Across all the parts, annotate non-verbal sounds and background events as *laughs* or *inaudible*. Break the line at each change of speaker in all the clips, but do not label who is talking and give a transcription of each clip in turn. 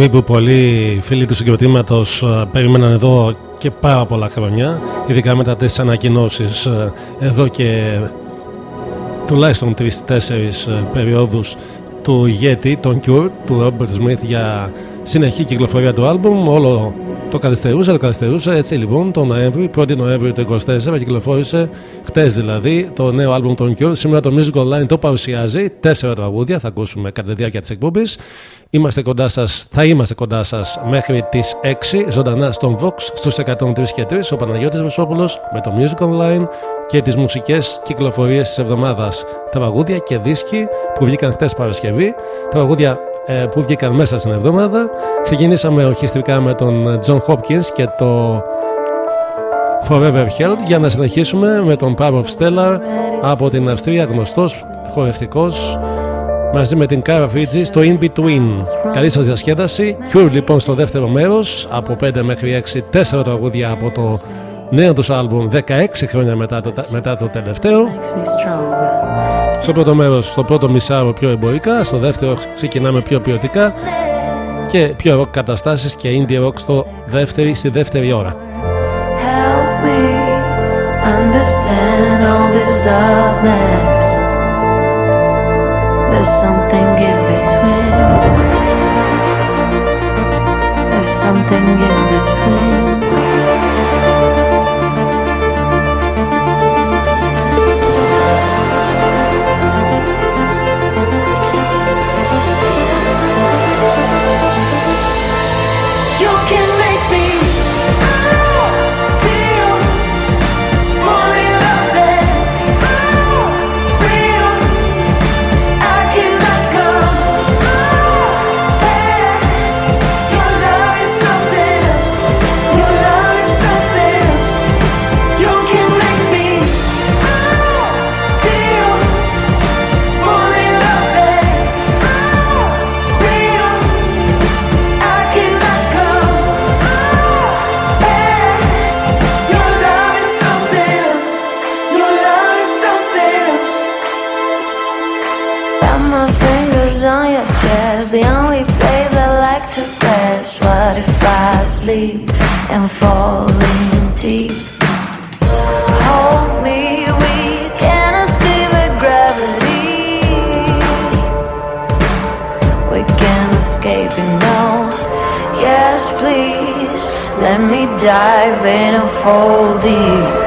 Η στιγμή που πολλοί φίλοι του συγκροτήματος ε, περίμεναν εδώ και πάρα πολλά χρόνια, ειδικά μετά τις ανακοινώσεις ε, εδώ και τουλάχιστον τρει-τέσσερι ε, περιόδους του ηγέτη, τον Cure, του Robert Smith για συνεχή κυκλοφορία του άλμπουμ. Όλο το καθυστερούσε, το καθυστερούσε. Έτσι λοιπόν, τον Νοέμβρη, 1η Νοέμβρη του 24, κυκλοφόρησε χτες δηλαδή το νέο άλμπουμ των Cure. Σήμερα το Music Online το παρουσιάζει. Τέσσερα τραγούδια θα ακούσουμε κατά τη διάρκεια της εκπομπής. Είμαστε κοντά σας, θα είμαστε κοντά σας μέχρι τις 6 ζωντανά στον Vox στους 103 και 3 ο Παναγιώτης Βεσόπουλος με το Music Online και τις μουσικές κυκλοφορίες της εβδομάδας. Τραγούδια και δίσκοι που βγήκαν χτες Παρασκευή, τραγούδια ε, που βγήκαν μέσα στην εβδομάδα. Ξεκινήσαμε ορχιστρικά με τον John Hopkins και το Forever Held για να συνεχίσουμε με τον Power of Stellar από την Αυστρία γνωστός χορευτικός μαζί με την Cara Fiji στο In Between. Καλή σας διασκέδαση. Cure λοιπόν στο δεύτερο μέρος από 5 μέχρι 6, 4 τραγούδια από το νέο τους άλμπουμ 16 χρόνια μετά το, μετά το τελευταίο. Στο πρώτο μέρος, στο πρώτο μισάρο πιο εμπορικά, στο δεύτερο ξεκινάμε πιο ποιοτικά και πιο rock καταστάσεις και indie rock στο δεύτερη, στη δεύτερη ώρα. Help me understand all this There's something in between. There's something in between. been unfolding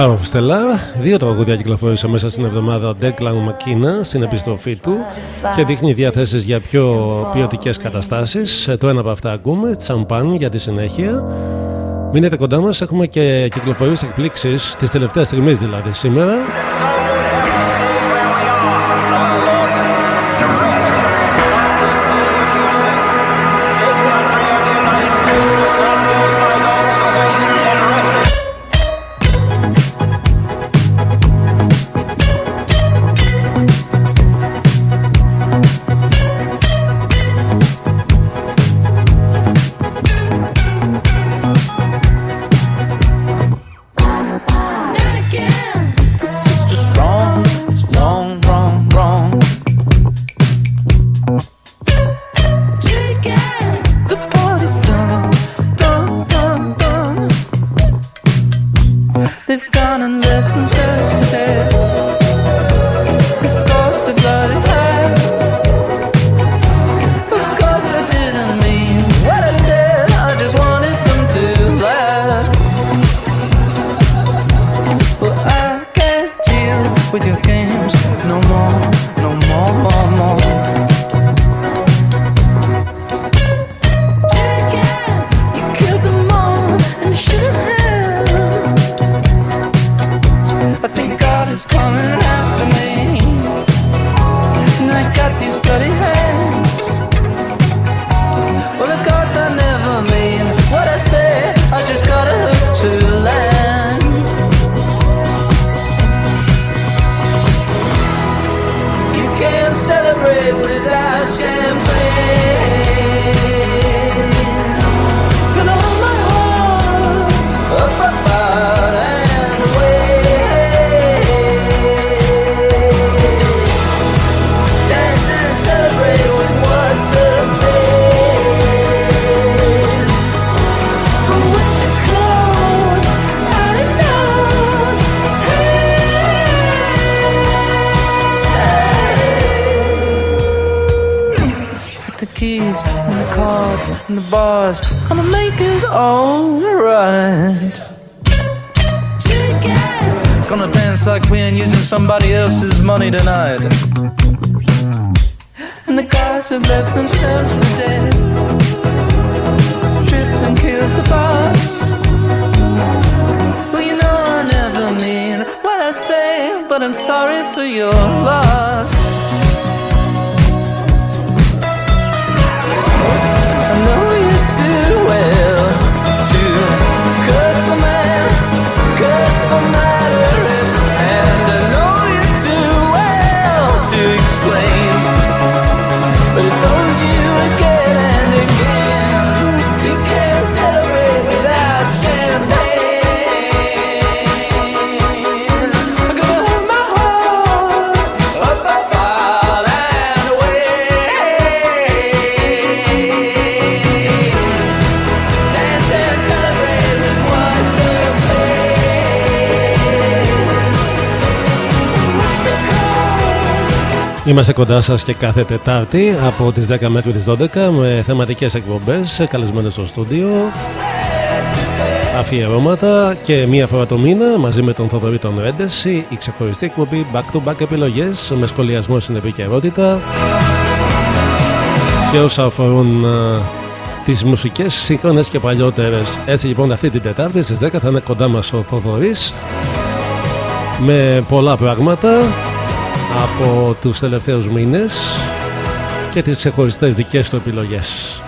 Power of Stellar. Δύο τραγούδια κυκλοφόρησε μέσα στην εβδομάδα ο Declan Μακίνα στην επιστροφή του και δείχνει διαθέσεις για πιο ποιοτικές καταστάσεις. Ε, το ένα από αυτά ακούμε, τσαμπάν για τη συνέχεια. Μείνετε κοντά μας, έχουμε και κυκλοφορίες εκπλήξεις τη τελευταία στιγμή δηλαδή σήμερα. Είμαστε κοντά σας και κάθε Τετάρτη από τις 10 μέχρι τις 12 με θεματικές εκπομπές, καλεσμένε στο στούντιο, αφιερώματα και μία φορά το μήνα μαζί με τον Θοδωρή τον Ρέντεση η ξεχωριστή εκπομπή back to back επιλογές με σχολιασμό στην επικαιρότητα. Και όσα αφορούν τις μουσικές σύγχρονες και παλιότερες. Έτσι λοιπόν αυτή την Τετάρτη στις 10 θα είναι κοντά μας ο Θοδωρής με πολλά πράγματα από τους τελευταίους μήνες και τις ξεχωριστές δικές του επιλογές.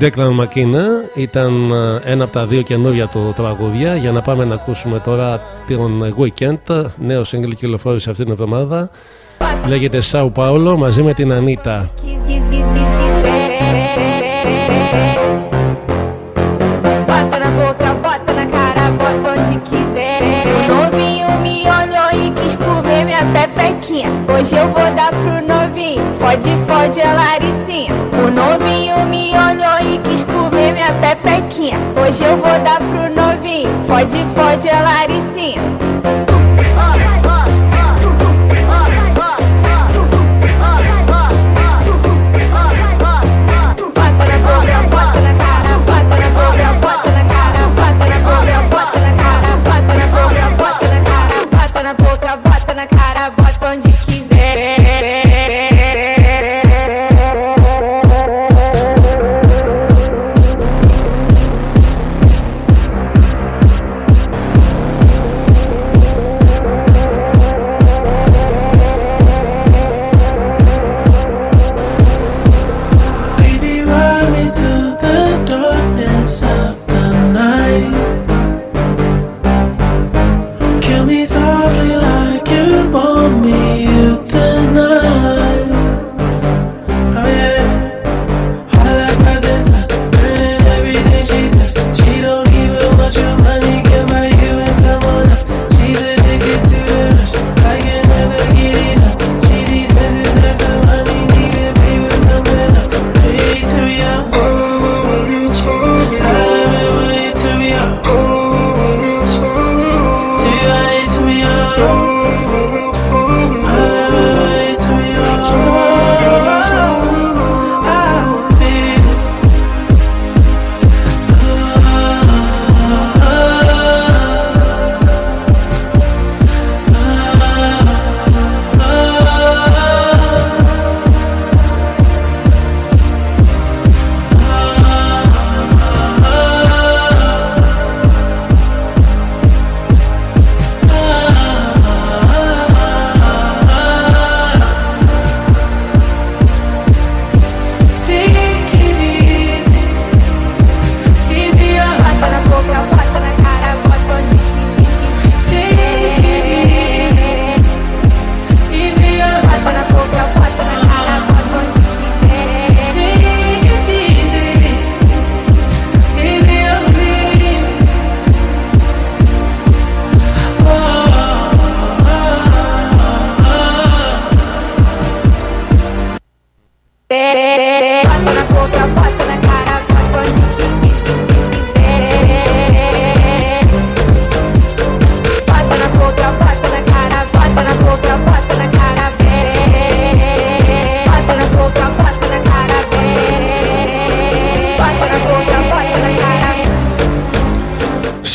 Declan McKenna ήταν ε, ένα από τα δύο καινούργια του τραγούδια. Για να πάμε να ακούσουμε τώρα τον Weekend νέο σύγκλι κυκλοφόρησε αυτήν την εβδομάδα. Λέγεται Sao Paulo μαζί με την Ανίτα
Hoje eu vou dar pro novinho, fode, fode a Laricinha. O novinho me olhou e quis comer minha pepequinha. Hoje eu vou dar pro novinho, fode, fode a Laricinha.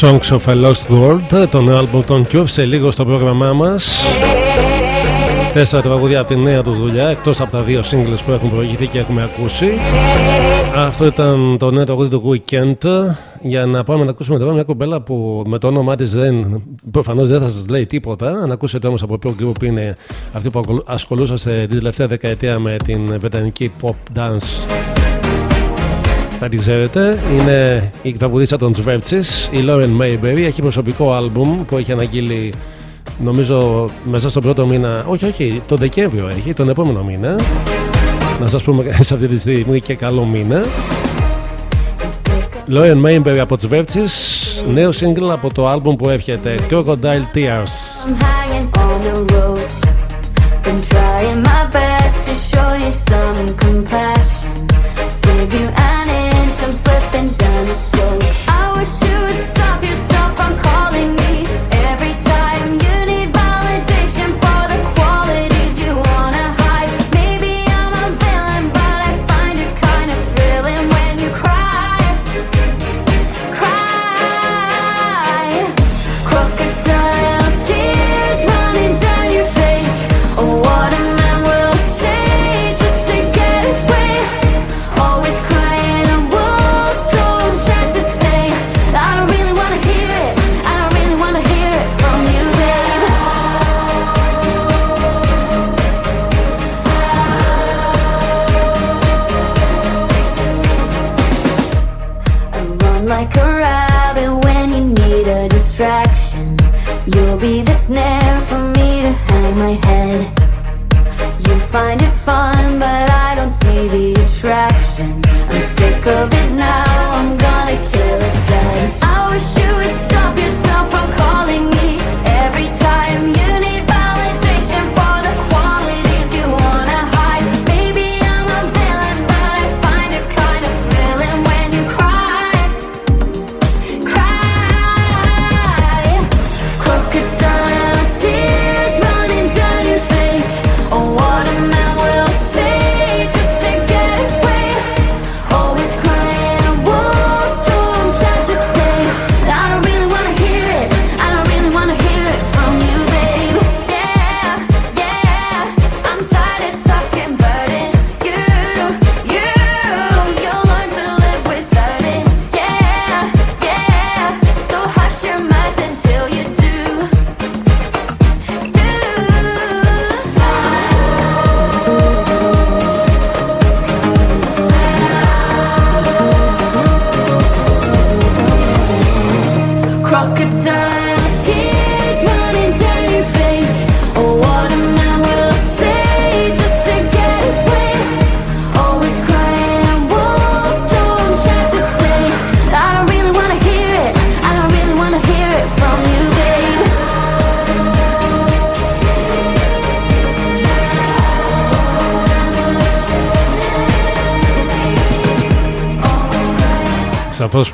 Songs of a Lost World, το νέο album των Cube, σε λίγο στο πρόγραμμά μας. Τέσσερα τραγούδια από τη νέα τους δουλειά, εκτός από τα δύο singles που έχουν προηγηθεί και έχουμε ακούσει. Αυτό ήταν το νέο τραγούδι του Weekend. Για να πάμε να ακούσουμε τώρα μια κομπέλα που με το όνομά της δεν, προφανώς δεν θα σας λέει τίποτα. Αν ακούσετε όμως από ποιο group είναι αυτοί που ασχολούσατε την τελευταία δεκαετία με την βρετανική pop dance θα την ξέρετε. Είναι η τραγουδίστρια των Σβέρτsis, η Lauren Mayberry. Έχει προσωπικό άλμπουμ που έχει αναγγείλει νομίζω μέσα στον πρώτο μήνα. Όχι, όχι, τον Δεκέμβριο έχει, τον επόμενο μήνα. Να σας πούμε *laughs* σε αυτή τη στιγμή και καλό μήνα. Lauren Mayberry από τις Βέρτσις Νέο single από το άλμπουμ που έρχεται Crocodile Tears
I'm hanging on the ropes. Been trying my best to show you some compassion. Give you an inch, I'm slipping down the slope. Head. You find it fun, but I don't see the attraction. I'm sick of it now, I'm gonna kill it dead. I wish you would stop yourself from calling me every time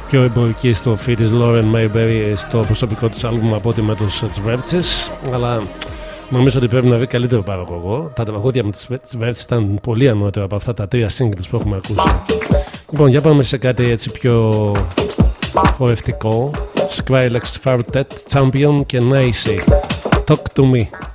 πιο εμπορική στο feed τη Lauren Mayberry στο προσωπικό της άλμπουμ από ότι με τους Τσβέρτσε. Αλλά νομίζω ότι πρέπει να βρει καλύτερο παραγωγό. Τα τραγούδια με τις Τσβέρτσε ήταν πολύ ανώτερα από αυτά τα τρία singles που έχουμε ακούσει. Λοιπόν, για πάμε σε κάτι έτσι πιο χορευτικό. Skrillex, Fartet, Champion και Nacy. Talk to me.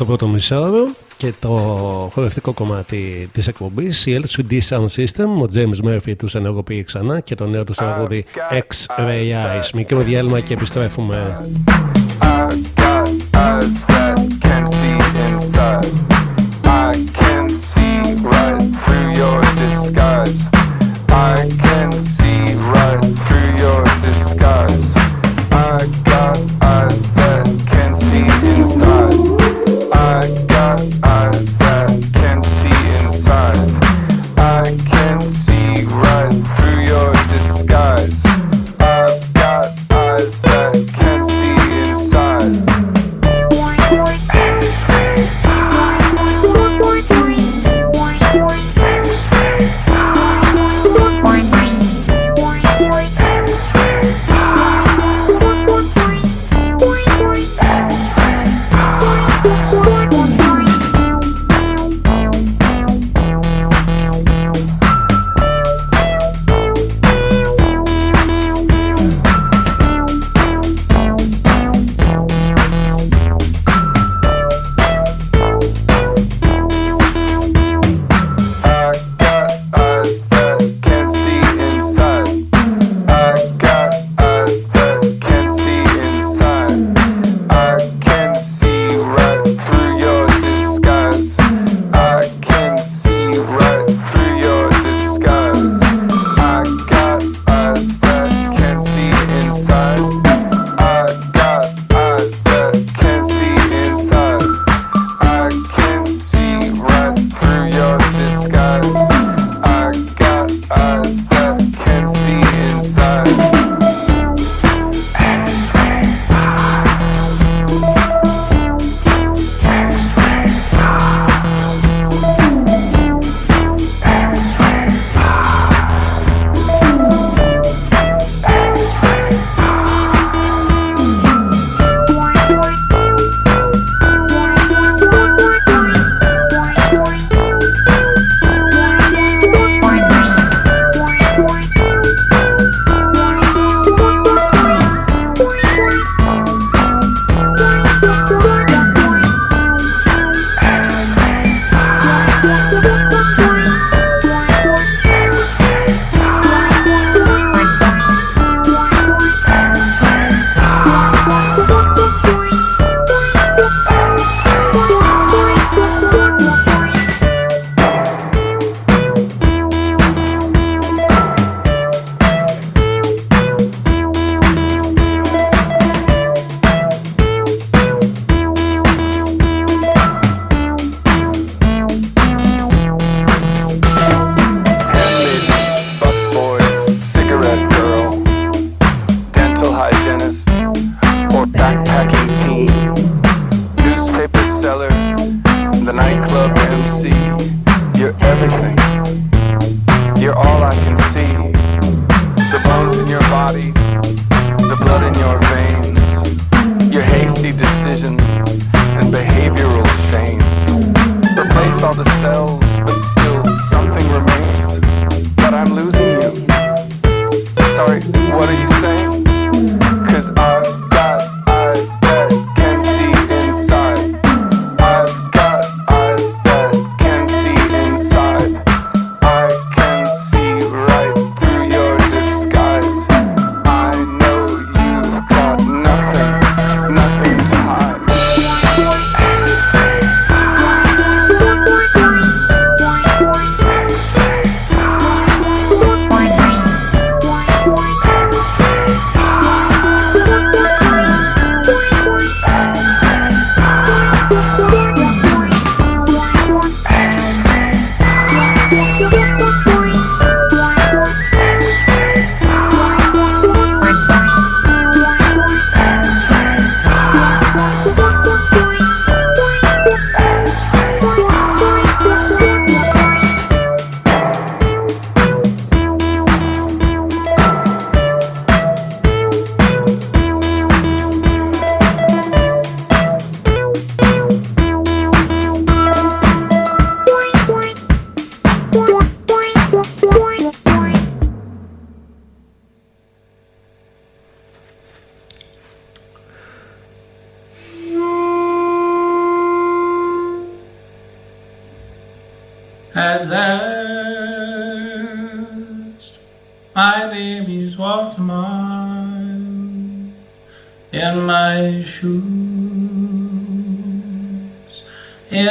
στο πρώτο μισάωρο και το χορευτικό κομμάτι της εκπομπής η LCD Sound System, ο James Murphy τους ενεργοποιεί ξανά και το νέο τους τραγούδι X-Ray Eyes. Μικρό διάλειμμα και επιστρέφουμε.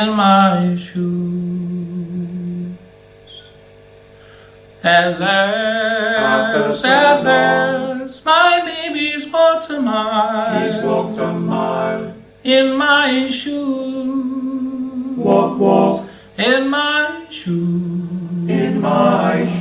in
my shoes. At last, at last, my baby's walked a mile. She's walked a mile in my shoes. Walk, walk in my shoes. In my shoes.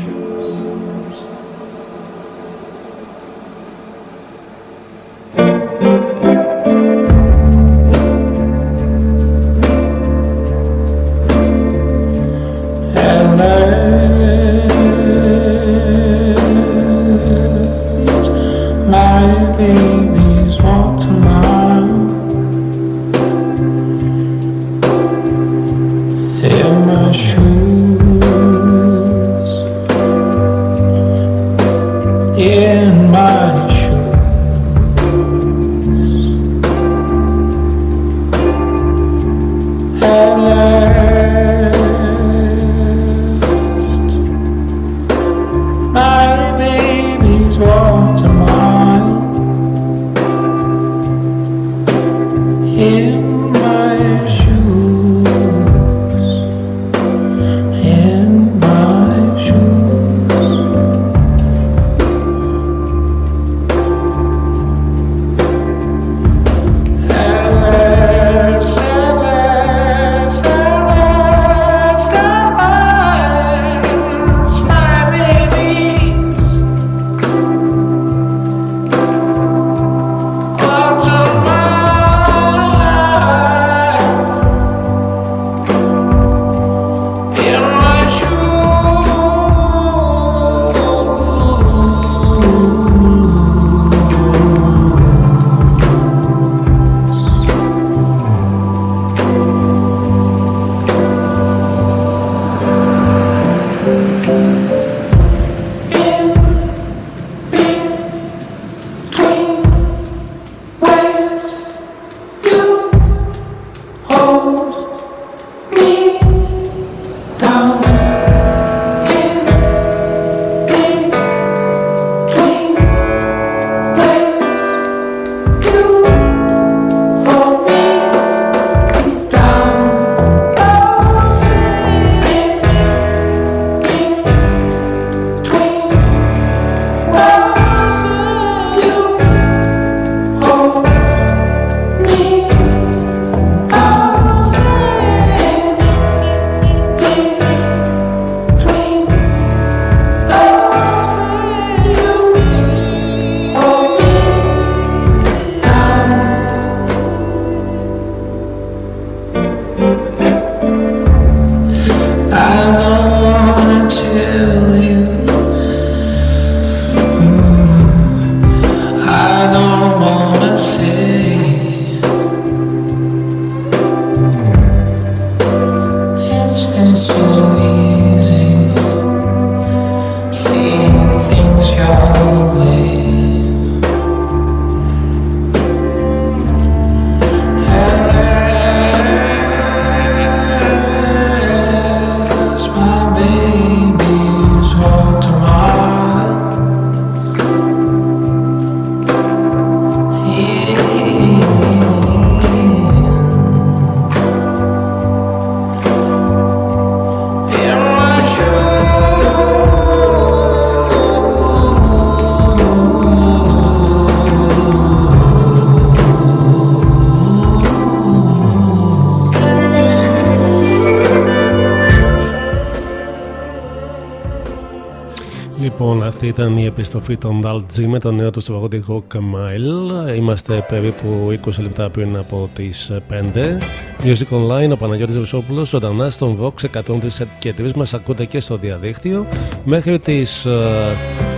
Ήταν η επιστροφή των Dal G με το νέο τους τραγούδι Rock Mile. Είμαστε περίπου 20 λεπτά πριν από τις 5. Music Online, ο Παναγιώτης Βεσόπουλο, ζωντανά στον Vox 103 και 3. Μας ακούτε και στο διαδίκτυο. Μέχρι τις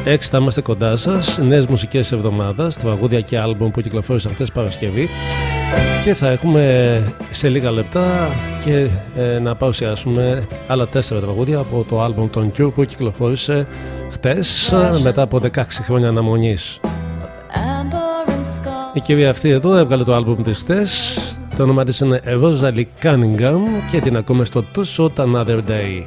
6 θα είμαστε κοντά σας. Νέες μουσικές εβδομάδας, τραγούδια και άλμπομ που κυκλοφόρησαν χθες Παρασκευή. Και θα έχουμε σε λίγα λεπτά και ε, να παρουσιάσουμε άλλα τέσσερα τραγούδια από το άλμπομ των Cure που κυκλοφόρησε χτες μετά από 16 χρόνια αναμονής. Η κυρία αυτή εδώ έβγαλε το άλμπουμ της χτες το όνομα της είναι Rosalie Cunningham και την ακούμε στο Too Short Another Day.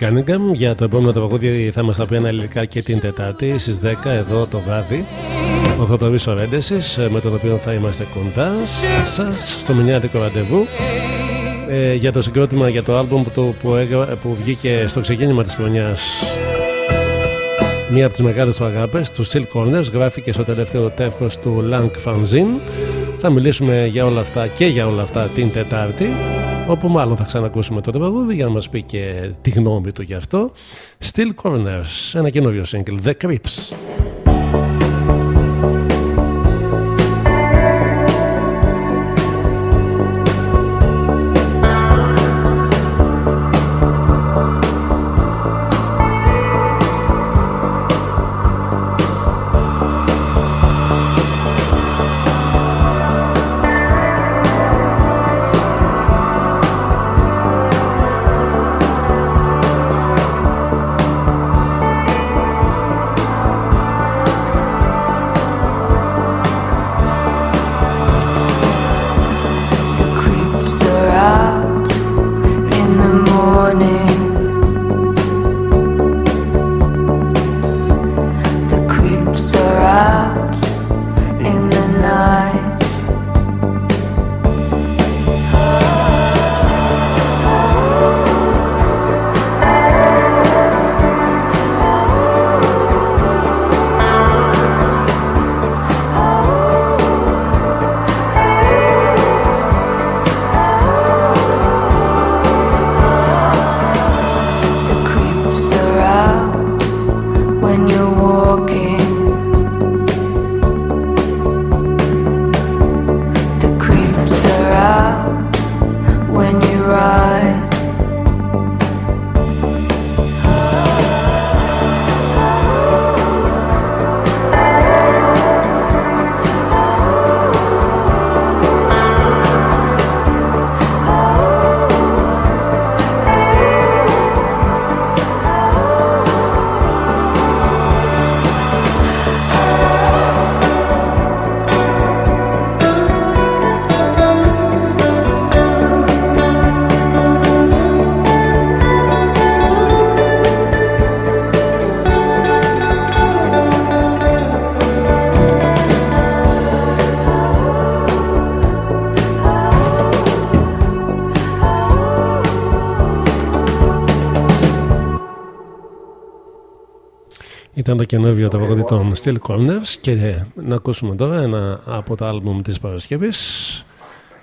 Ροζαλή Κάνιγκαμ για το επόμενο τραγούδι θα μας τα πει αναλυτικά και την Τετάρτη στις 10 εδώ το βράδυ. Ο Θοδωρής Ορέντεσης με τον οποίο θα είμαστε κοντά. Σας στο μηνιάτικο ραντεβού. Ε, για το συγκρότημα για το άλμπουμ που, που, έγρα- που βγήκε στο ξεκίνημα της χρονιάς. Μία από τις μεγάλες του αγάπες του Steel Corners γράφει στο τελευταίο τεύχος του Lang Fanzine. Θα μιλήσουμε για όλα αυτά και για όλα αυτά την Τετάρτη
όπου μάλλον θα ξανακούσουμε το τραγούδι για να μας πει και τη γνώμη του γι' αυτό. Still Corners, ένα καινούριο single, The Creeps. ήταν το καινούργιο τραγούδι των Steel Corners και να ακούσουμε τώρα ένα από τα άλμπουμ της Παρασκευής.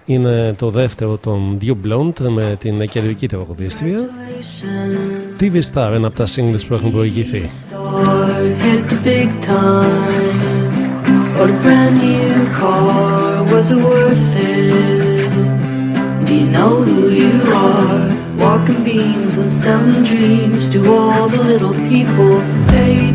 Είναι το δεύτερο των Dew Blonde με την κεντρική τραγουδίστρια. TV Star, ένα από τα singles που έχουν προηγηθεί.
Walking beams and selling dreams to all the little people. They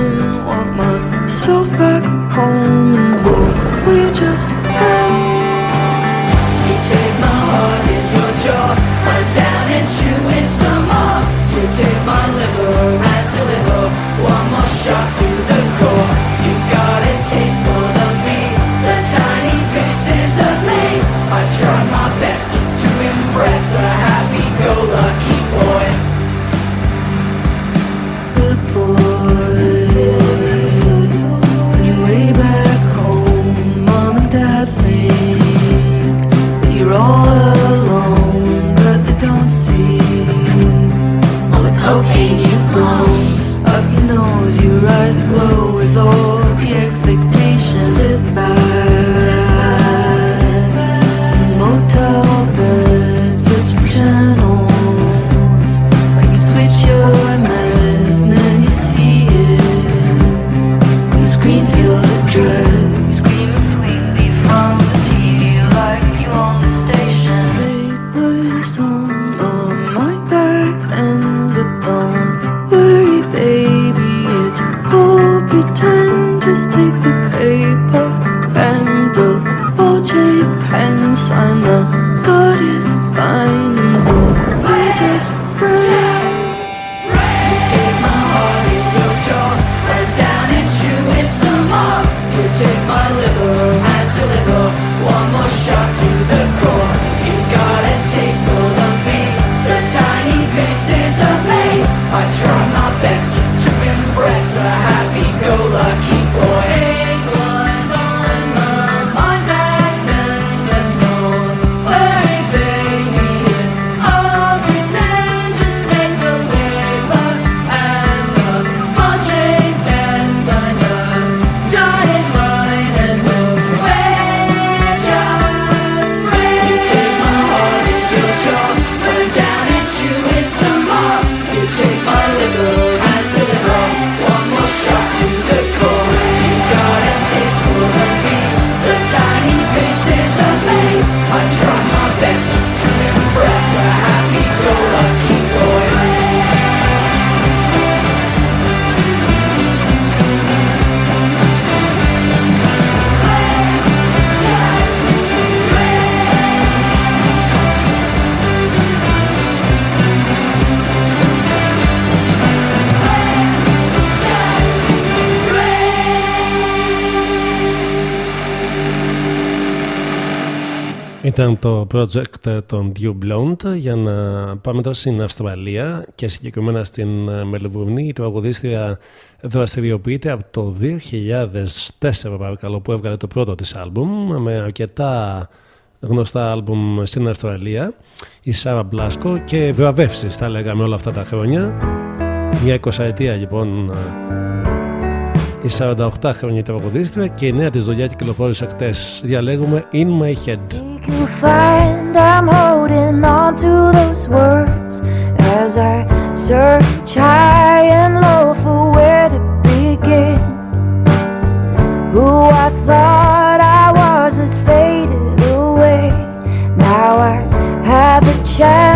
το project ε, των Dew Blonde για να πάμε τώρα στην Αυστραλία και συγκεκριμένα στην ε, Μελβουρνή. Η τραγουδίστρια δραστηριοποιείται από το 2004 παρακαλώ που έβγαλε το πρώτο της άλμπουμ με αρκετά γνωστά άλμπουμ στην Αυστραλία η Σάρα Μπλάσκο και βραβεύσεις θα λέγαμε όλα αυτά τα χρόνια. Μια εικοσαετία λοιπόν ε, η 48 χρόνια τραγουδίστρια και η νέα τη δουλειά κυκλοφόρησε χτε. Διαλέγουμε In My Head.
Find, I'm holding on to those words As I search high and low for where to begin Who I thought I was has faded away Now I have a chance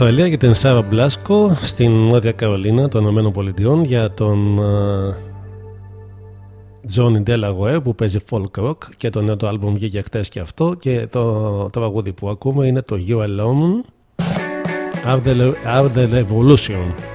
Αυστραλία για την Σάρα Μπλάσκο στην Νότια Καρολίνα των Ηνωμένων Πολιτειών για τον ε, Τζόνι Ντέλαγουερ που παίζει folk rock και το νέο του άλμπουμ βγήκε χτες και αυτό και το τραγούδι που ακούμε είναι το You Alone Are the, Are the Revolution.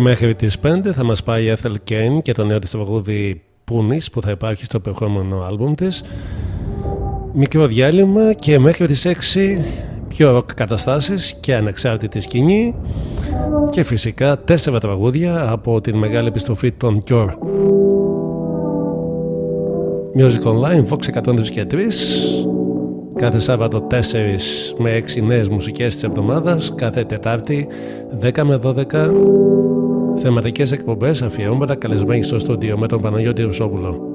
Μέχρι τις 5 θα μας πάει η Ethel Kane και το νέο της τραγούδι Πούνης που θα υπάρχει στο επερχόμενο άλμπουμ της. Μικρό διάλειμμα και μέχρι τις 6 πιο ροκ καταστάσεις και ανεξάρτητη σκηνή και φυσικά τέσσερα τραγούδια από την μεγάλη επιστροφή των Cure. Music Online, Fox 103 και 3 Κάθε Σάββατο 4 με 6 νέες μουσικές της εβδομάδας Κάθε Τετάρτη 10 με 12 Θεματικές εκπομπές αφιερώματα καλεσμένοι στο στούντιο με τον Παναγιώτη Ρουσόπουλο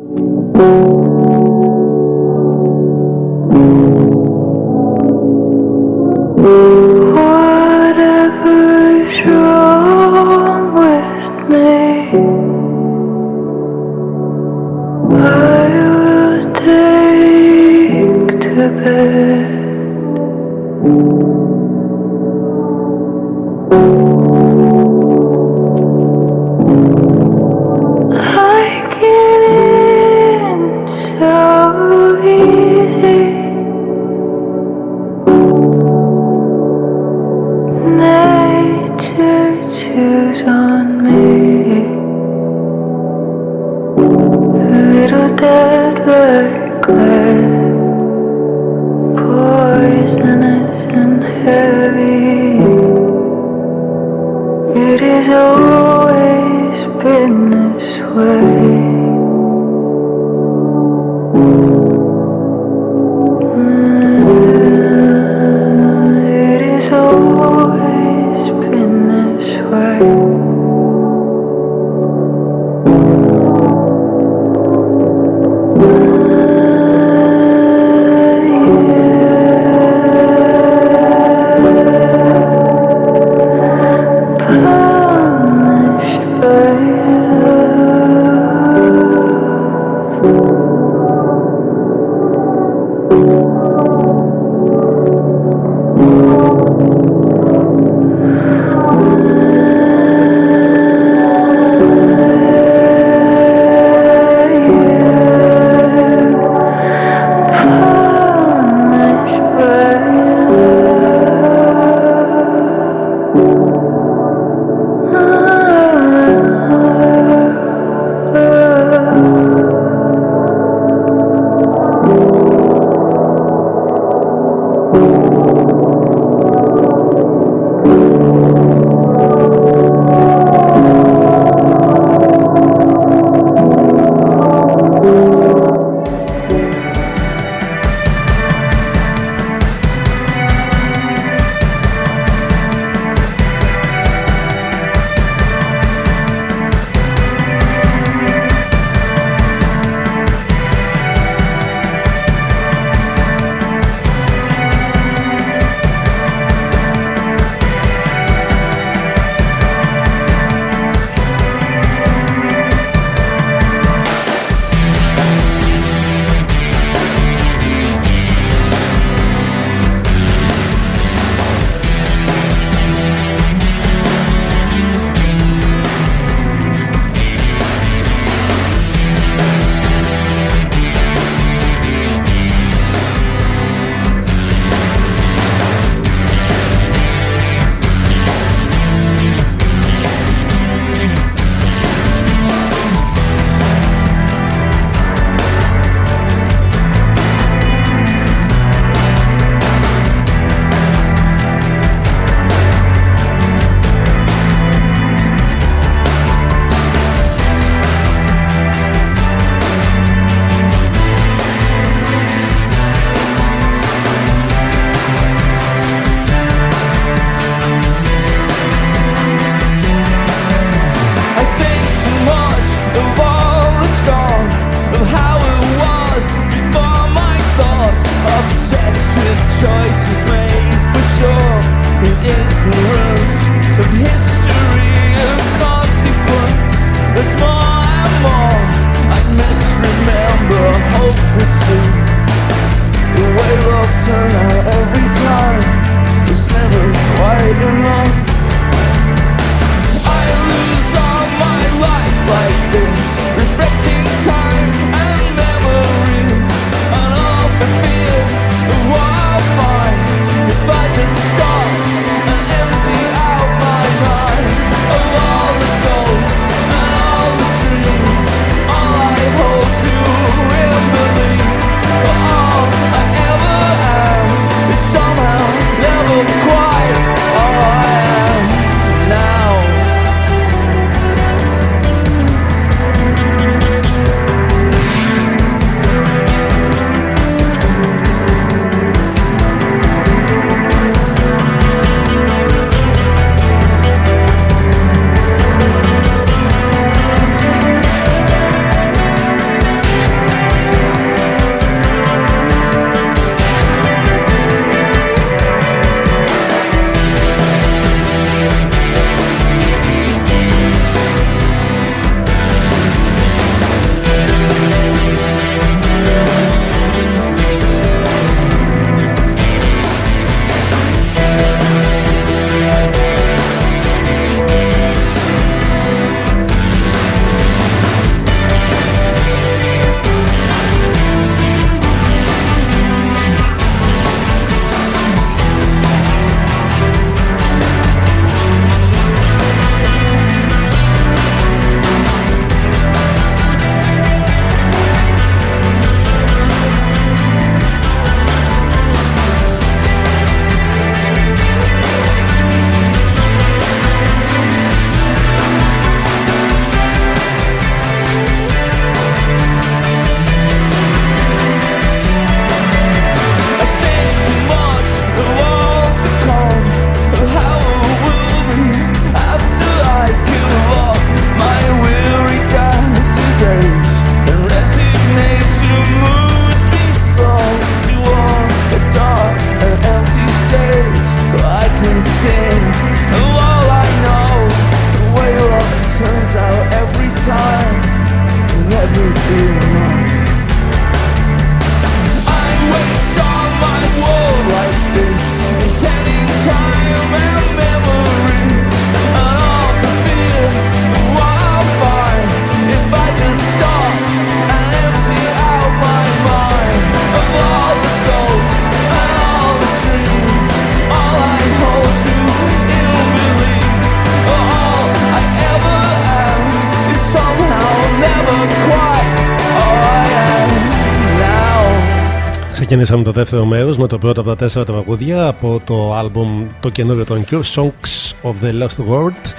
Ξεκινήσαμε το δεύτερο μέρος με το πρώτο από τα τέσσερα τραγούδια από το άλμπουμ το καινούριο των Cure Songs of the Lost World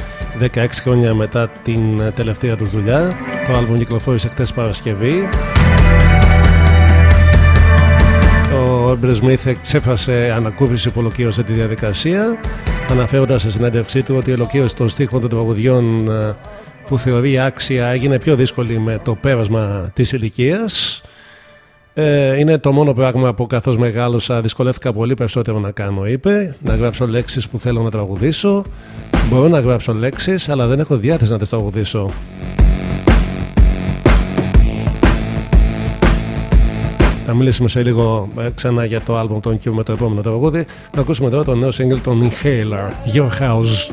16 χρόνια μετά την τελευταία τους δουλειά. Το άλμπουμ κυκλοφόρησε χτες Παρασκευή. Ο Ember Smith εξέφρασε ανακούφιση που ολοκλήρωσε τη διαδικασία αναφέροντας σε συνέντευξή του ότι η ολοκλήρωση των στίχων των τραγουδιών ε, που θεωρεί άξια έγινε πιο δύσκολη με το πέρασμα της ηλικίας ε, είναι το μόνο πράγμα που καθώς μεγάλωσα δυσκολεύτηκα πολύ περισσότερο να κάνω, είπε. Να γράψω λέξεις που θέλω να τραγουδήσω. Μπορώ να γράψω λέξεις, αλλά δεν έχω διάθεση να τις τραγουδήσω. Θα μιλήσουμε σε λίγο ε, ξανά για το album των Q με το επόμενο τραγούδι. Να ακούσουμε τώρα το νέο single των Inhaler, Your House.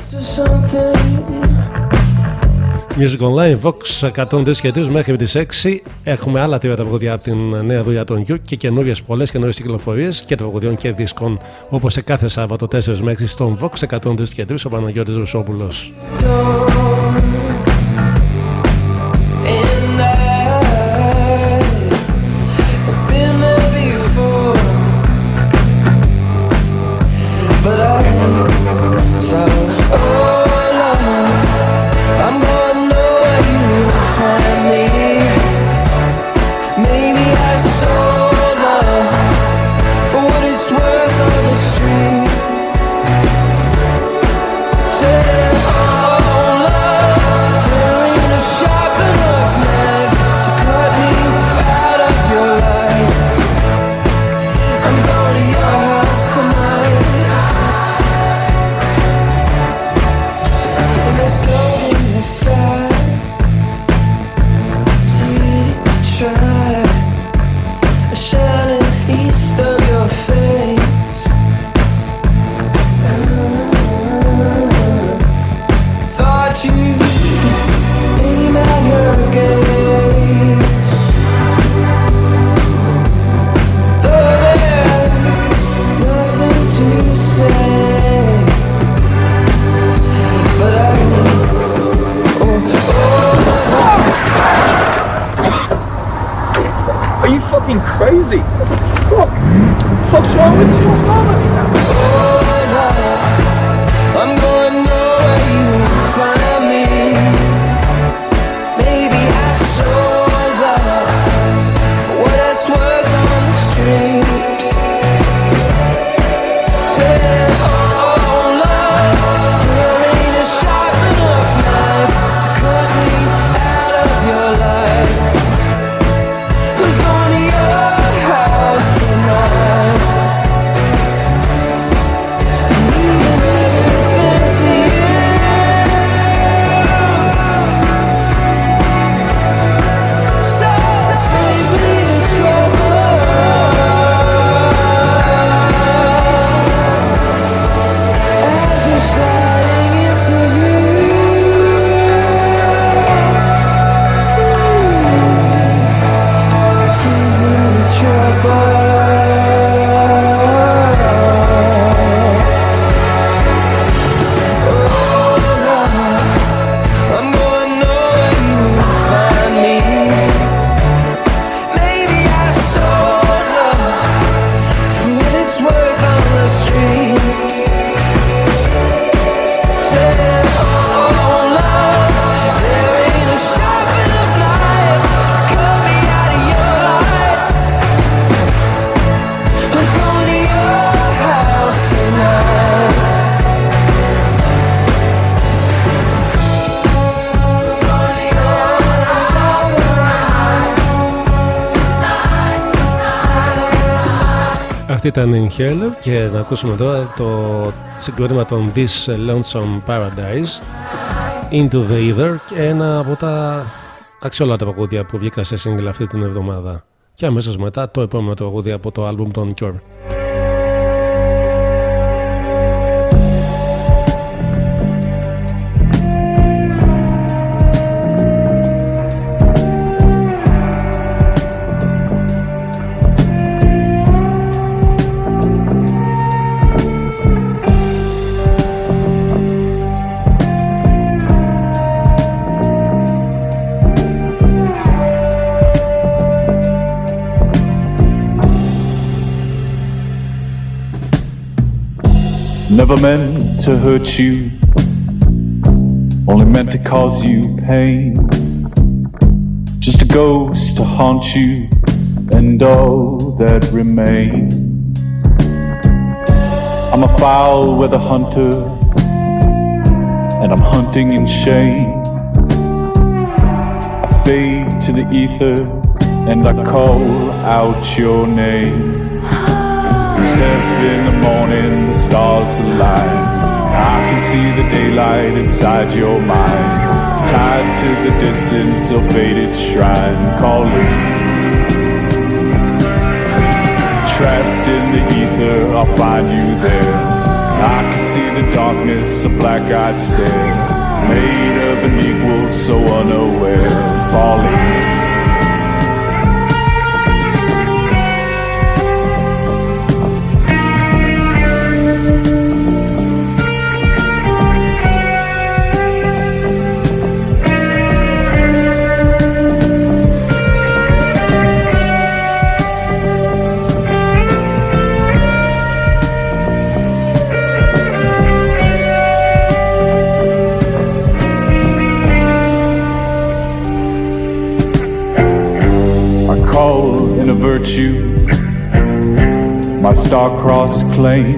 Music Online, Vox 103 και 3 μέχρι τις 6. Έχουμε άλλα τρία τραγούδια από την νέα δουλειά των Q και καινούριες πολλές καινούριες κυκλοφορίες και τραγουδιών και δίσκων. Όπως σε κάθε Σάββατο 4 μέχρι στον Vox 103 και 3 ο Παναγιώτης
Ρουσόπουλος. Crazy. What the fuck? fuck's wrong with you?
Αυτή ήταν η Inhaler και να ακούσουμε τώρα το συγκρότημα των This Lonesome Paradise Into the Ether και ένα από τα αξιόλογα παγούδια που βγήκα σε single αυτή την εβδομάδα. Και αμέσως μετά το επόμενο τραγούδι από το άλμπουμ των Cure.
Never meant to hurt you, only meant to cause you pain. Just a ghost to haunt you, and all that remains. I'm a foul weather hunter, and I'm hunting in shame. I fade to the ether, and I call out your name. Step in the morning, the stars align. I can see the daylight inside your mind. Tied to the distance, a faded shrine calling. Trapped in the ether, I'll find you there. I can see the darkness, a black-eyed stare. Made of an equal, so unaware, falling. Virtue, my star-crossed claim.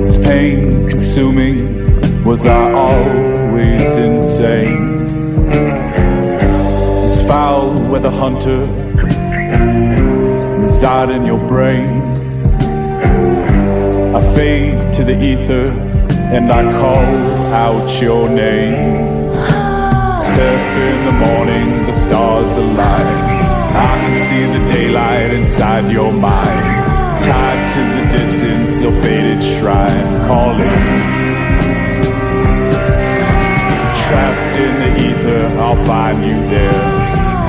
This pain consuming, was I always insane? This foul weather hunter reside in your brain. I fade to the ether and I call out your name. Step in the morning, the stars align. I can see the daylight inside your mind. Tied to the distance, a faded shrine calling. Trapped in the ether, I'll find you there.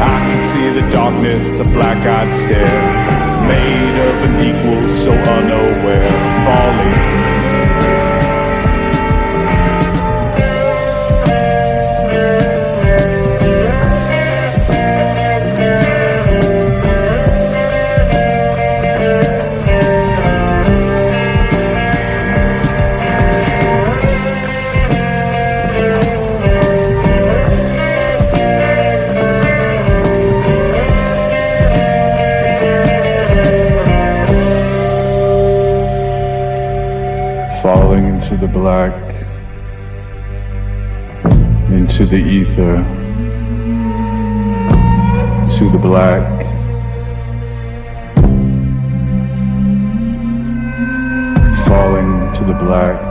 I can see the darkness, a black-eyed stare. Made of an equal, so unaware, falling. Black, into the ether, to the black. Falling to the black,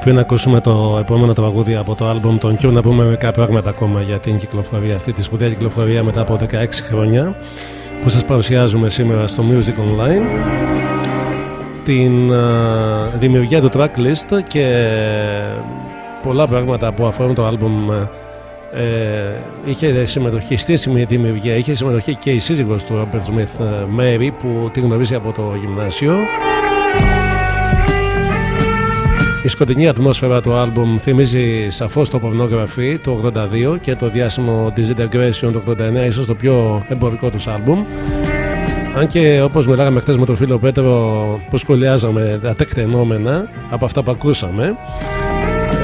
πριν ακούσουμε το επόμενο τραγούδι από το άλμπομ των Cure, να πούμε κάποια πράγματα ακόμα για την κυκλοφορία αυτή, τη σπουδαία κυκλοφορία μετά από 16 χρόνια που σας παρουσιάζουμε σήμερα στο Music Online. Την α, δημιουργία του tracklist και πολλά πράγματα που αφορούν το άλμπομ ε, είχε συμμετοχή στη σημερινή δημιουργία, είχε συμμετοχή και η σύζυγος του Robert Smith, ε, Mary, που τη γνωρίζει από το γυμνάσιο. Η σκοτεινή ατμόσφαιρα του άλμπουμ θυμίζει σαφώς το pornography του 82 και το διάσημο Disintegration του 89, ίσως το πιο εμπορικό τους άλμπουμ. Αν και όπως μιλάγαμε χθες με τον φίλο Πέτρο που σχολιάζαμε τα τεκτενόμενα από αυτά που ακούσαμε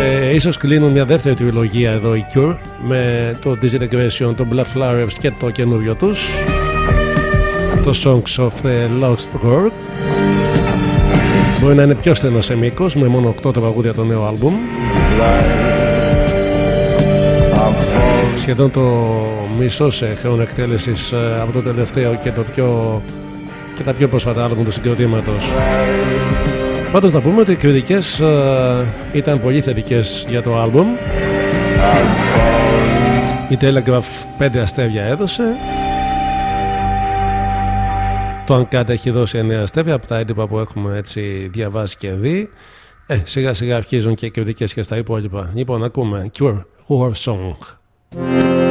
ε, ίσως κλείνουν μια δεύτερη τριλογία εδώ η Cure με το Disintegration, το Blood Flowers και το καινούριο τους το Songs of the Lost World Μπορεί να είναι πιο στενός σε μήκο με μόνο 8 τραγούδια το νέο άλμπουμ. Σχεδόν το μισό σε χρόνο εκτέλεσης από το τελευταίο και, το πιο, και τα πιο πρόσφατα άλμπουμ του συγκροτήματος. Πάντως να πούμε ότι οι κριτικές ήταν πολύ θετικές για το άλμπουμ. Η Telegraph 5 αστέρια έδωσε το Uncut έχει δώσει 9 αστέρια από τα έντυπα που έχουμε έτσι διαβάσει και δει. Ε, σιγά σιγά αρχίζουν και κριτικές και στα υπόλοιπα. Λοιπόν, ακούμε Cure War Song.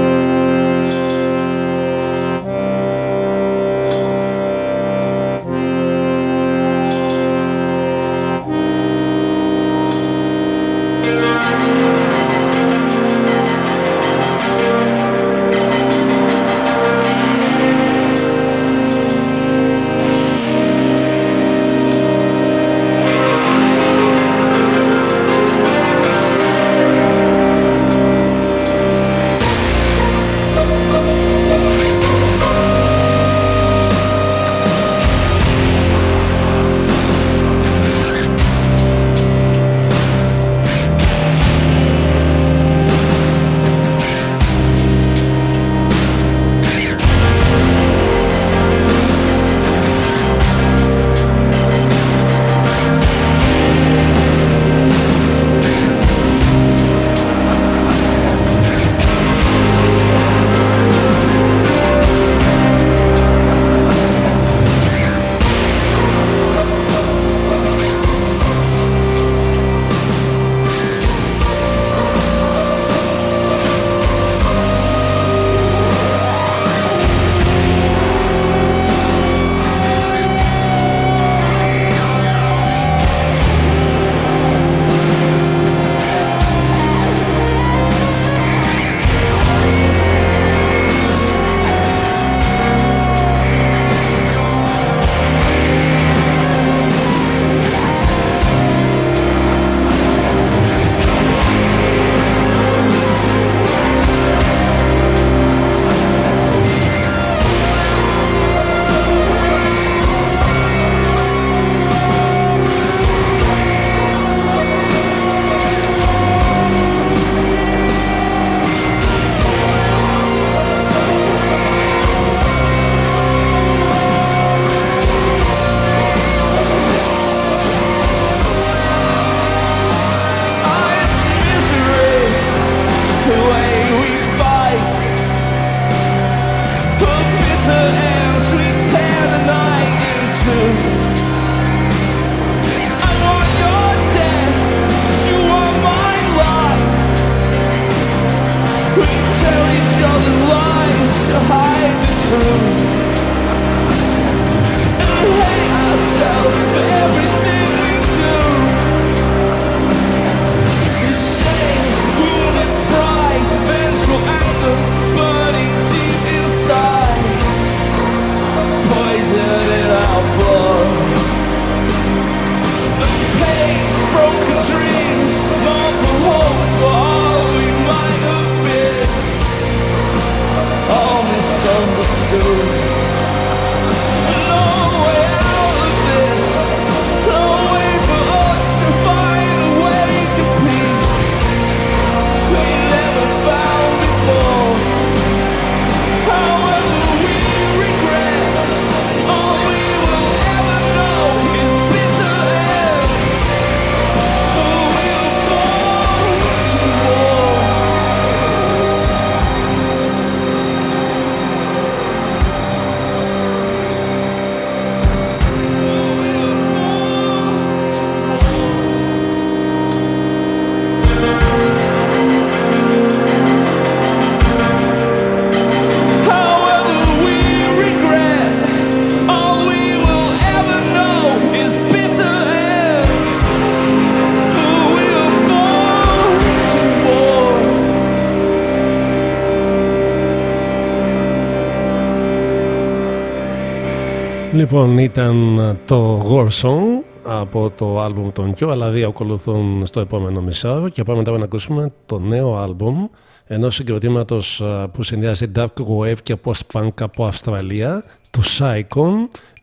Λοιπόν, ήταν το War Song από το άλμπουμ των Κιό, αλλά δύο ακολουθούν στο επόμενο μισάωρο και πάμε τώρα να ακούσουμε το νέο άλμπουμ ενός συγκροτήματος α, που συνδυάζει Dark Wave και Post-Punk από Αυστραλία, του Psychon,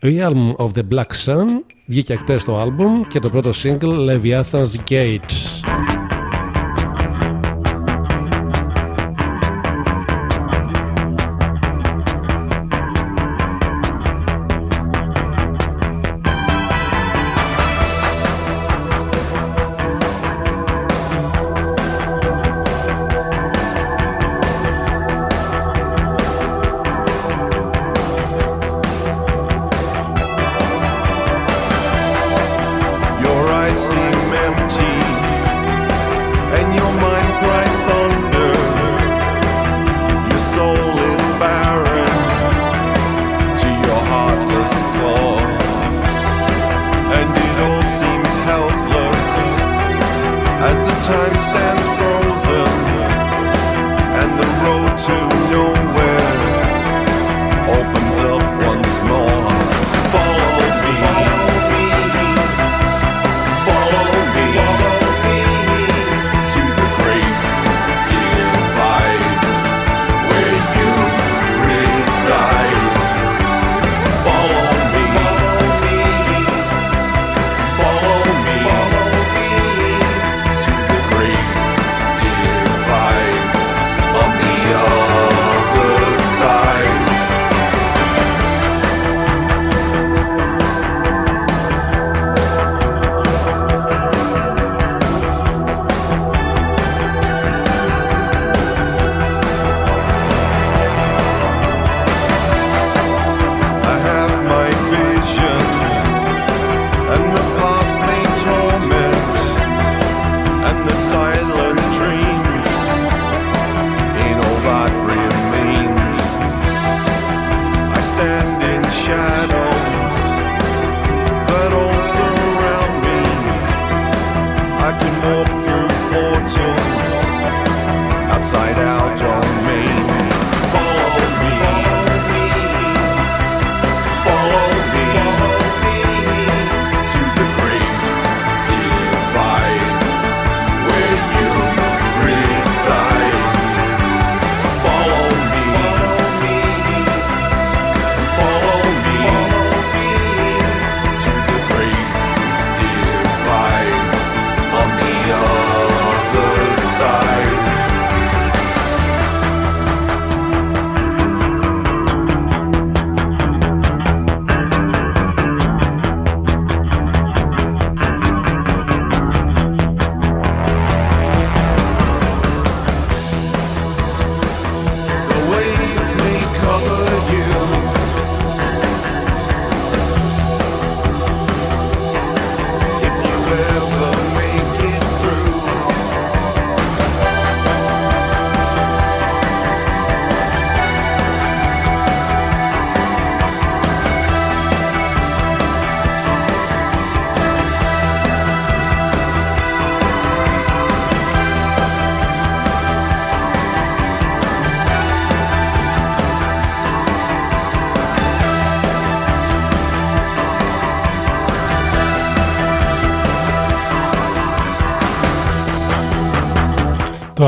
Realm of the Black Sun, βγήκε χτες το άλμπουμ και το πρώτο single Leviathan's Gates.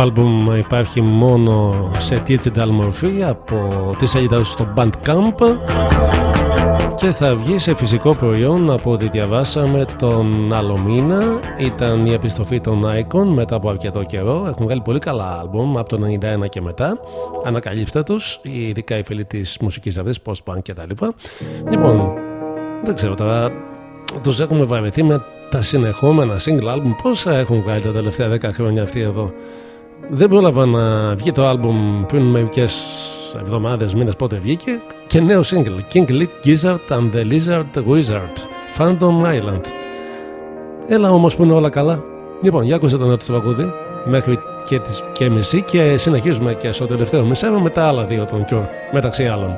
Άλμπουμ υπάρχει μόνο σε digital μορφή από τη σελίδα του στο Bandcamp και θα βγει σε φυσικό προϊόν από ό,τι διαβάσαμε τον άλλο μήνα. Ήταν η επιστροφή των Icon μετά από αρκετό καιρό. Έχουν βγάλει πολύ καλά άλμπουμ από το 91 και μετά. Ανακαλύψτε τους, ειδικά οι φίλοι της μουσικής αυτής, post-punk κτλ. Λοιπόν, δεν ξέρω τώρα, τους έχουμε βαρεθεί με τα συνεχόμενα single album. Πόσα έχουν βγάλει τα τελευταία 10 χρόνια αυτοί εδώ; Δεν πρόλαβα να βγει το άλμπουμ πριν μερικές εβδομάδες, μήνες πότε βγήκε και νέο single King Lick Gizzard and the Lizard Wizard Phantom Island. Έλα όμως που είναι όλα καλά. Λοιπόν, για άκουσε το νέο του τραγούδι μέχρι και τις και μισή και συνεχίζουμε και στο τελευταίο μισέρο με τα άλλα δύο των Cure μεταξύ άλλων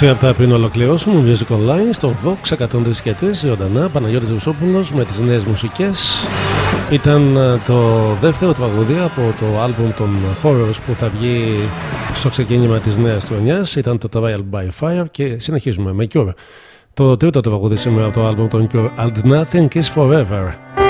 20 λεπτά πριν ολοκληρώσουμε Music Online στο Vox 103 και 3 ζωντανά Παναγιώτης Ρουσόπουλος με τις νέες μουσικές. Ήταν ε, το δεύτερο τραγούδι από το άλμπουμ των Horrors που θα βγει στο ξεκίνημα της νέας χρονιάς. Ήταν το Trial by Fire και συνεχίζουμε με Cure. Το τρίτο τραγούδι σήμερα από το άλμπουμ των Cure And Nothing Is Forever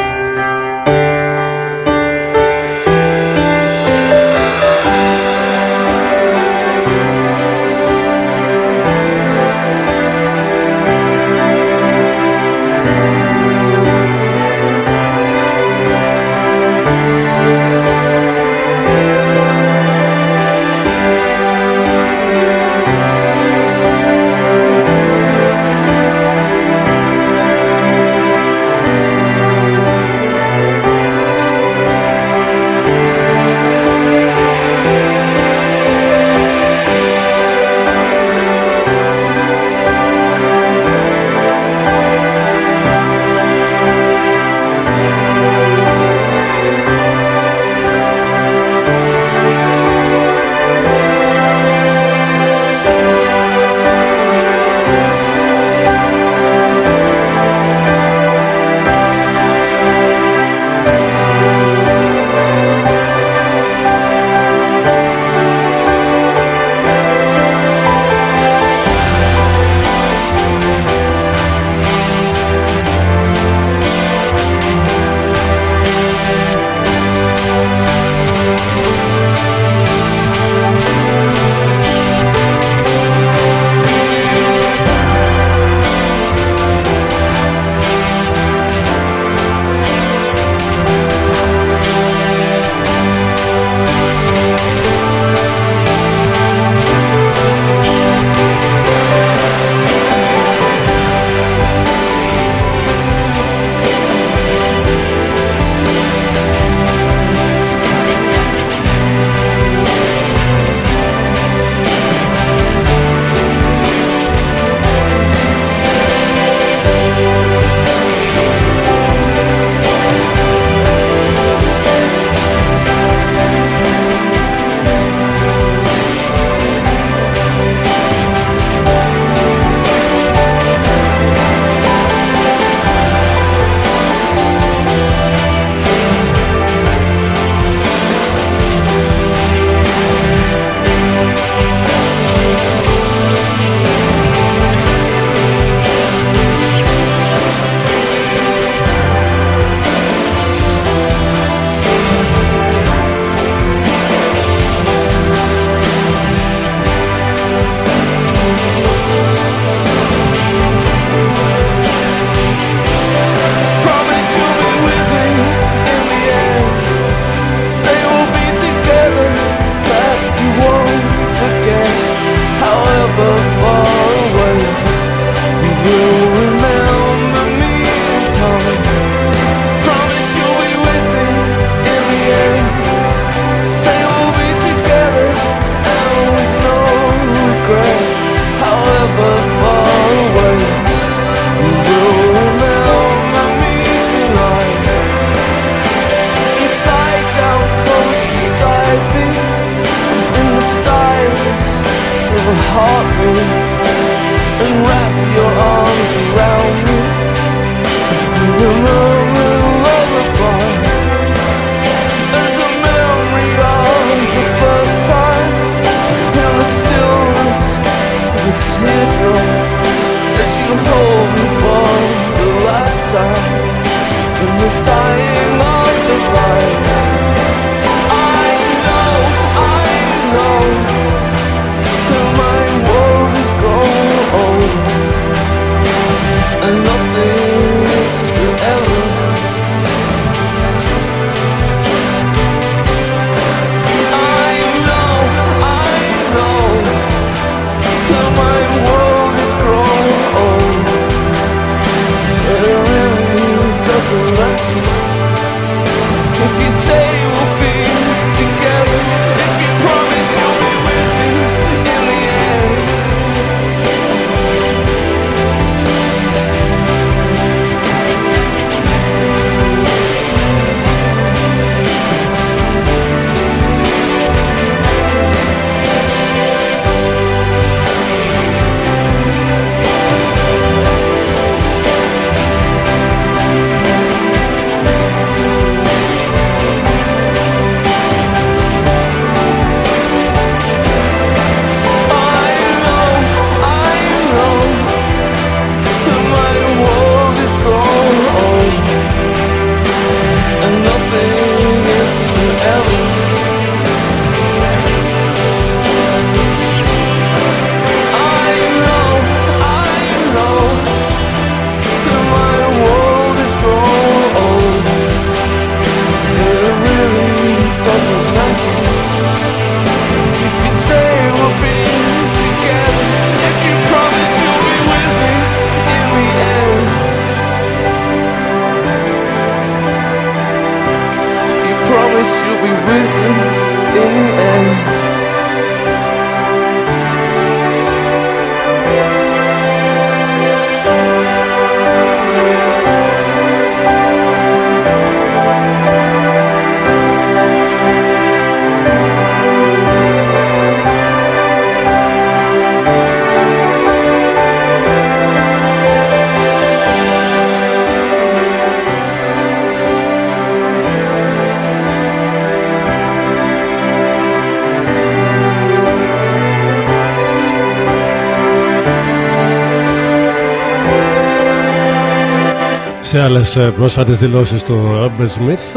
Σε άλλες πρόσφατες δηλώσεις του Ρόμπερ Σμιθ,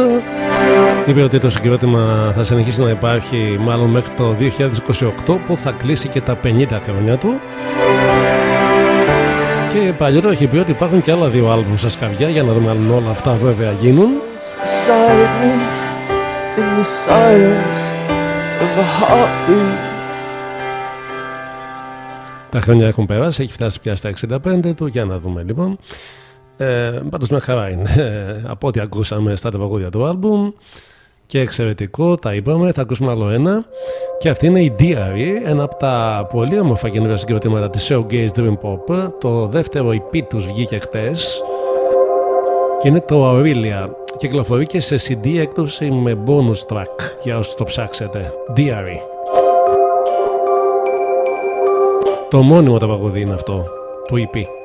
είπε ότι το συγκρότημα θα συνεχίσει να υπάρχει μάλλον μέχρι το 2028 που θα κλείσει και τα 50 χρόνια του. Και παλιότερα έχει πει ότι υπάρχουν και άλλα δύο άλμπουμ στα σκαβιά για να δούμε αν όλα αυτά βέβαια γίνουν.
beside me in the silence of a heartbeat.
Τα χρόνια έχουν περάσει, έχει φτάσει πια στα 65 του. Για να δούμε λοιπόν. Ε, Πάντως μια χαρά είναι ε, από ό,τι ακούσαμε στα τραγούδια του άλμπουμ και εξαιρετικό, τα είπαμε. Θα ακούσουμε άλλο ένα. Και αυτή είναι η Diary, ένα από τα πολύ όμορφα καινούργια συγκροτήματα της Showgaze Dream Pop. Το δεύτερο EP τους βγήκε χτες και είναι το Aurelia. Κυκλοφορεί και σε CD έκδοση με bonus track για όσους το ψάξετε. Diary. Το μόνιμο το παγωδί είναι αυτό, το EP.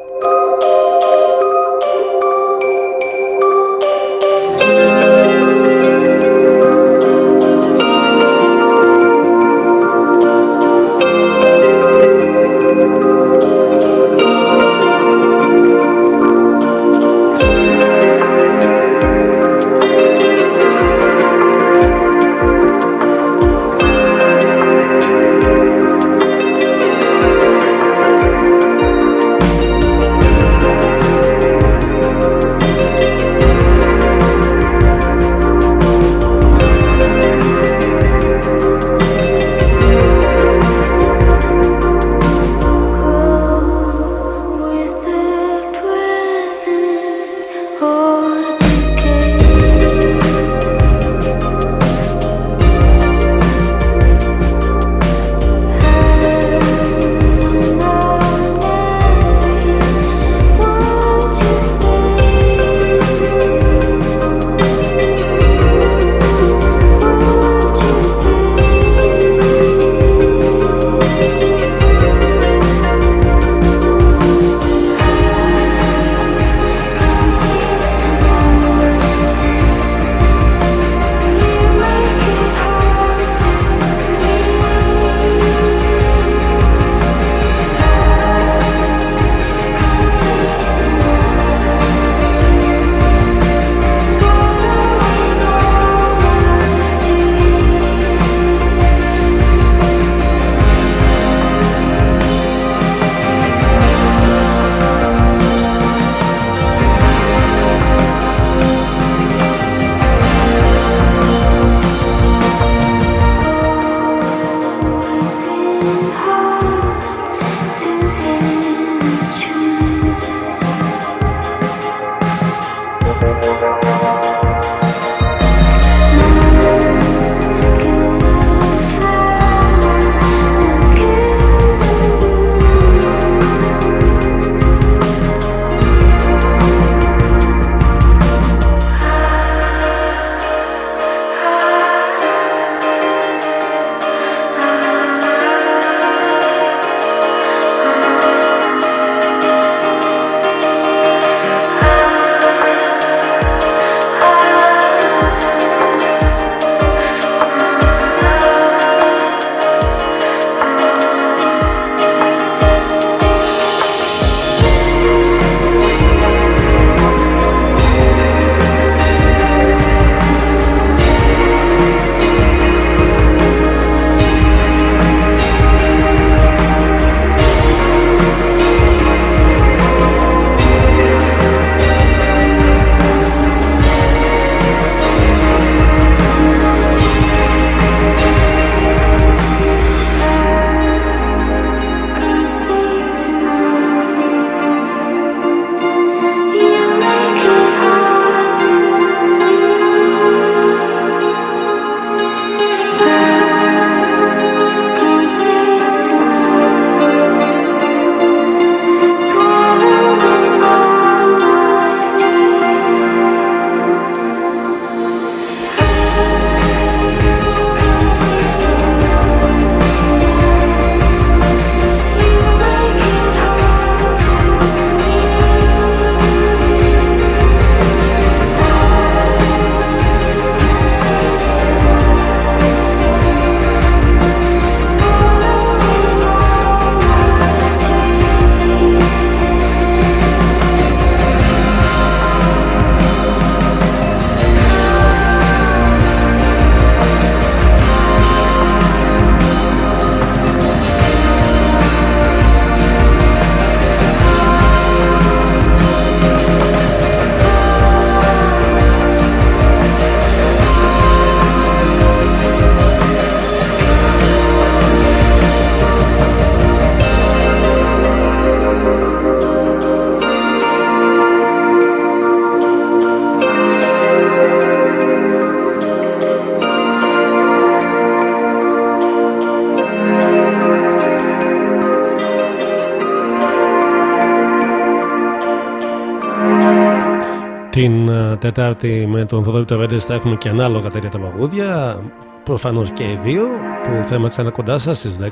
Την ε, Τετάρτη με τον Θοδωρή Τεβέντες θα έχουμε και ανάλογα τέτοια τα παγούδια. Προφανώς και οι δύο που θα είμαι ξανά κοντά σας στις 10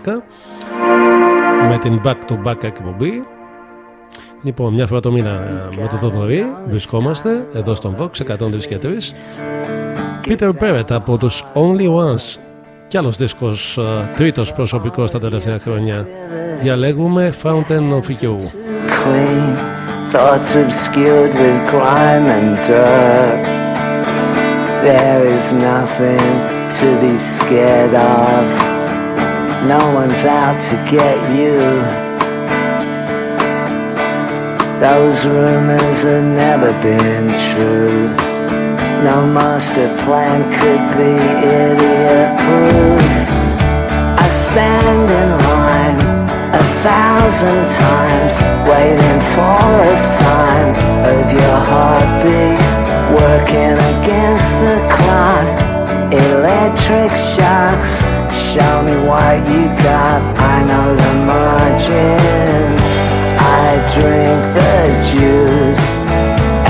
με την back to back εκπομπή. Λοιπόν, μια φορά το μήνα ε, με τον Θοδωρή βρισκόμαστε εδώ στον Vox 103 και 3. Peter Perrett από τους Only Ones κι άλλος δίσκος ε, τρίτος προσωπικός τα τελευταία χρόνια. Διαλέγουμε Fountain of You.
Thoughts obscured with grime and dirt. There is nothing to be scared of. No one's out to get you. Those rumors have never been true. No master plan could be idiot proof. I stand in line thousand times, waiting for a sign of your heartbeat, working against the clock. Electric shocks, show me what you got. I know the margins. I drink the juice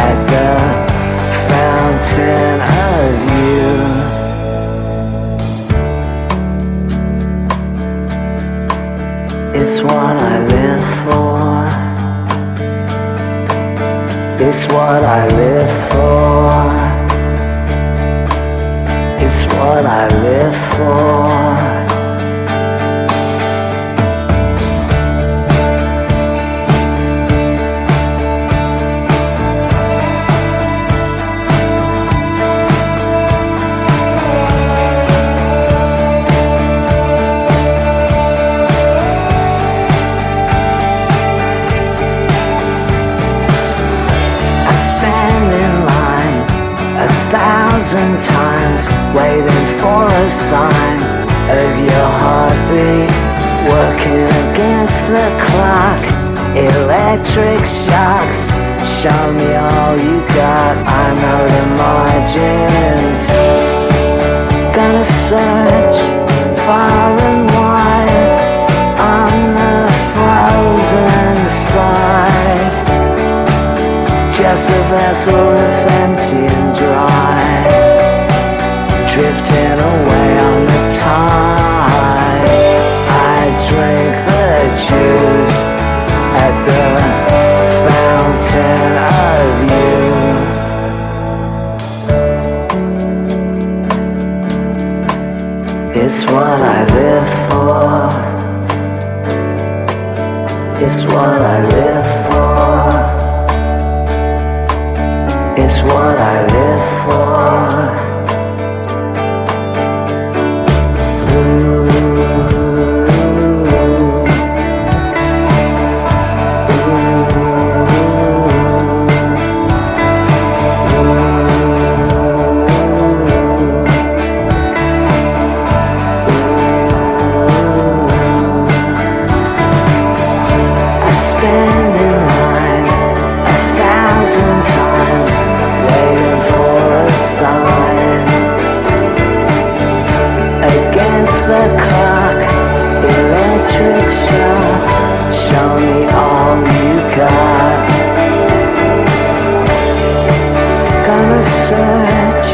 at the fountain of you. It's what I live for. It's what I live for. It's what I live for. Thousand times, waiting for a sign of your heartbeat, working against the clock. Electric shocks, show me all you got. I know the margins. Gonna search far and wide Just a vessel empty and dry Drifting away on the tide. I drink the juice at the fountain of you. It's what I live for. It's what I live what I live Gonna search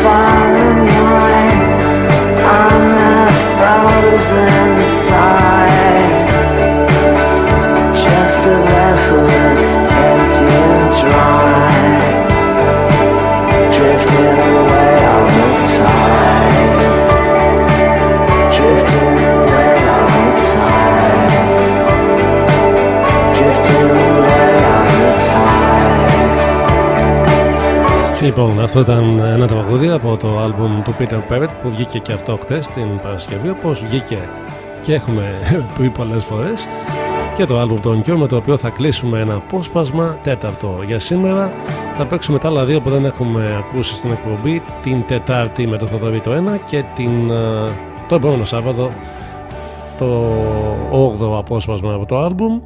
far and wide on the frozen side. Just a vessel that's empty and dry
Λοιπόν, αυτό ήταν ένα τραγούδι από το άλμπουμ του Peter Perrett που βγήκε και αυτό χτες την Παρασκευή όπως βγήκε και έχουμε *laughs* πει πολλές φορές και το άλμπουμ των Cure με το οποίο θα κλείσουμε ένα απόσπασμα τέταρτο για σήμερα. Θα παίξουμε τα άλλα δύο που δεν έχουμε ακούσει στην εκπομπή την Τετάρτη με το Θοδωρή το ένα και την, ε, το επόμενο Σάββατο το 8ο απόσπασμα από το άλμπουμ.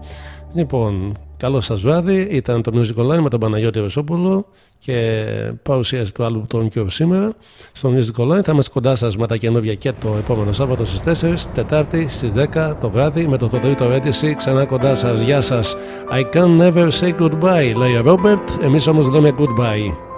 Λοιπόν Καλό σας βράδυ. Ήταν το Music Online με τον Παναγιώτη Ρεσόπουλο και παρουσίαση του άλλου των Cure σήμερα. Στο Music Online θα είμαστε κοντά σας με τα καινούργια και το επόμενο Σάββατο στις 4, Τετάρτη στις 10 το βράδυ με το Θοδωρή το Ρέντιση. Ξανά κοντά σας. Γεια σας. I can never say goodbye, λέει ο Ρόμπερτ. Εμείς όμως λέμε goodbye.